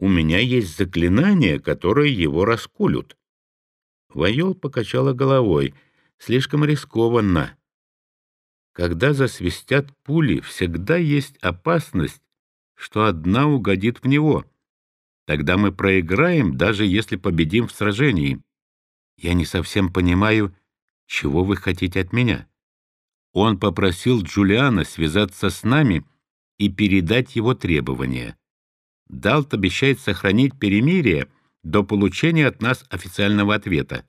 у меня есть заклинания, которые его расколют. Вайол покачала головой. Слишком рискованно. Когда засвистят пули, всегда есть опасность, что одна угодит в него. Тогда мы проиграем, даже если победим в сражении. Я не совсем понимаю, чего вы хотите от меня. Он попросил Джулиана связаться с нами и передать его требования. Далт обещает сохранить перемирие до получения от нас официального ответа.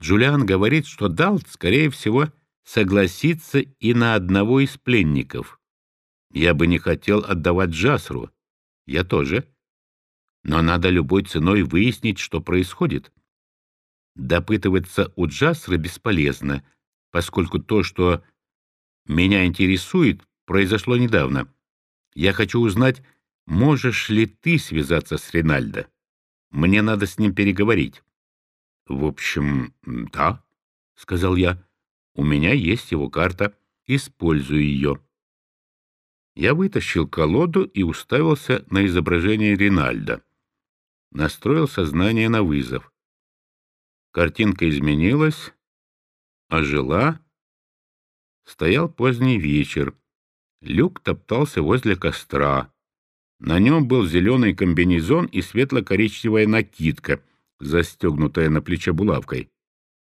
Джулиан говорит, что Далт, скорее всего, согласится и на одного из пленников. Я бы не хотел отдавать Джасру. Я тоже. Но надо любой ценой выяснить, что происходит. Допытываться у Джасры бесполезно, поскольку то, что меня интересует, произошло недавно. Я хочу узнать, можешь ли ты связаться с Ринальдо. Мне надо с ним переговорить. — В общем, да, — сказал я. — У меня есть его карта. Использую ее. Я вытащил колоду и уставился на изображение Ринальдо. Настроил сознание на вызов. Картинка изменилась, ожила. Стоял поздний вечер. Люк топтался возле костра. На нем был зеленый комбинезон и светло-коричневая накидка, застегнутая на плече булавкой.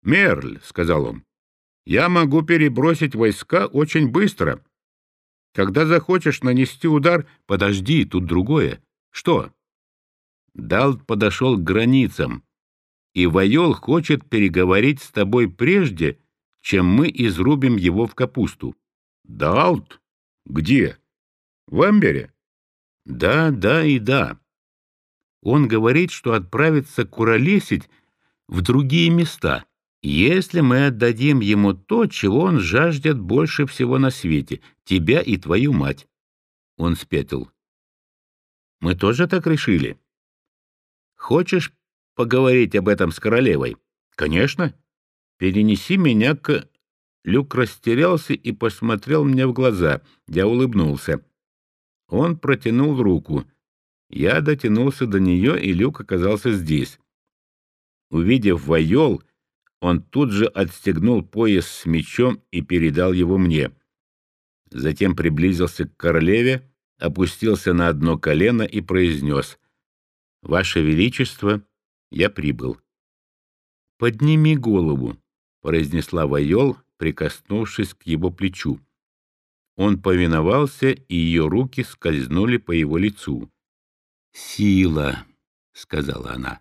«Мерль», — сказал он, — «я могу перебросить войска очень быстро. Когда захочешь нанести удар, подожди, тут другое. Что?» Далт подошел к границам и Вайол хочет переговорить с тобой прежде, чем мы изрубим его в капусту. Далт? Где? В Амбере? Да, да и да. Он говорит, что отправится куролесить в другие места, если мы отдадим ему то, чего он жаждет больше всего на свете — тебя и твою мать. Он спятил. Мы тоже так решили. Хочешь поговорить об этом с королевой? Конечно. Перенеси меня к... Люк растерялся и посмотрел мне в глаза. Я улыбнулся. Он протянул руку. Я дотянулся до нее, и Люк оказался здесь. Увидев Вайол, он тут же отстегнул пояс с мечом и передал его мне. Затем приблизился к королеве, опустился на одно колено и произнес «Ваше Величество, я прибыл. «Подними голову», — произнесла Вайол, прикоснувшись к его плечу. Он повиновался, и ее руки скользнули по его лицу. «Сила», — сказала она.